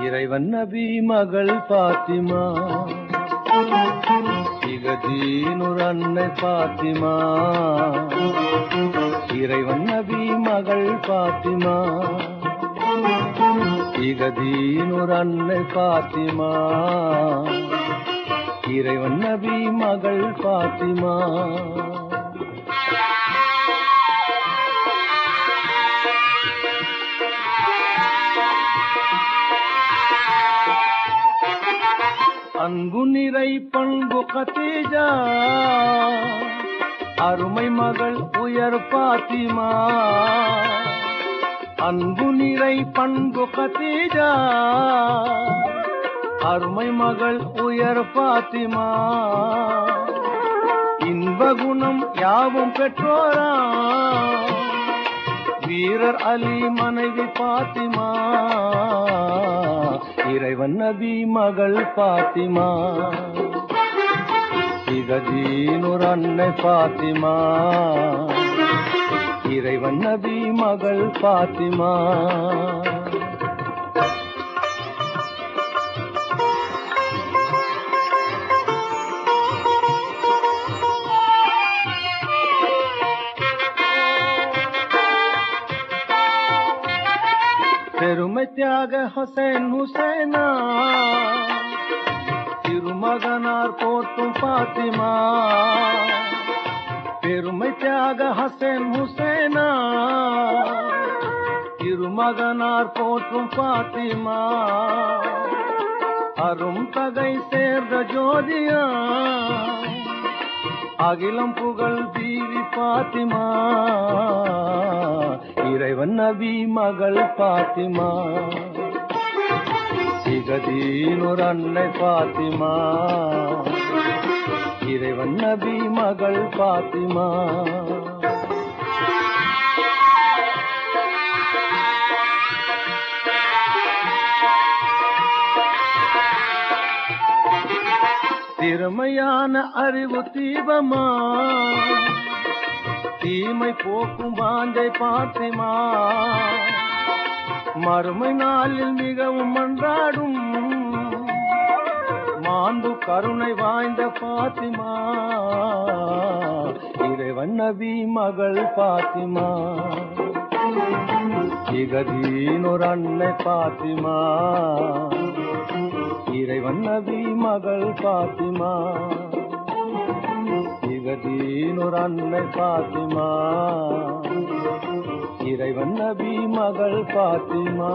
இறைவன் நபி மகள் பாத்திமா திகதீனுர் அன்னை பாத்திமா இறைவன் நபி மகள் பாத்திமா திகதீனுர் அன்னை பாத்திமா இறைவன் நபி மகள் பாத்திமா. அன்பு நிறை பண்பு கத்தேஜா அருமை மகள் உயர் பாத்திமா. அன்பு நிறை பண்பு கத்தேஜா அருமை மகள் உயர் பாத்திமா. இன்ப குணம் யாவும் பெற்றோரா. வீரர் அலி மனைவி பாத்திமா. நபி மகள் பாத்திமா. இகதீனுர் அன்னை பாத்திமா. இறைவன் நபி மகள் பாத்திமா. பெருமை தியாக ஹுசைன் ஹுசைனா திருமகனார் போற்றும் பாத்திமா பெருமை தியாக ஹசன் ஹுசைனா திருமகனார் போற்றும் பாத்திமா அரும் தகை சேர்ந்த ஜோதியா அகிலம் புகழ் பீவி பாத்திமா இறைவன் நபி மகள் பாத்திமா. சிகதீனுர் அன்னை பாத்திமா. இறைவன் நபி மகள் பாத்திமா. திறமையான அறிவு தீபமா. தீமை போக்கும் வாஞ்சை பாத்திமா மறுமை நாளில் மிகவும் மன்றாடும். மாண்பு கருணை வாய்ந்த பாத்திமா. இறைவன் நபி மகள் பாத்திமா. இகதீனொரு அன்னை பாத்திமா. இறைவன் நபி மகள் பாத்திமா. இகதீனொரு அன்னை பாத்திமா. இறைவன் நபி மகள் பாத்திமா.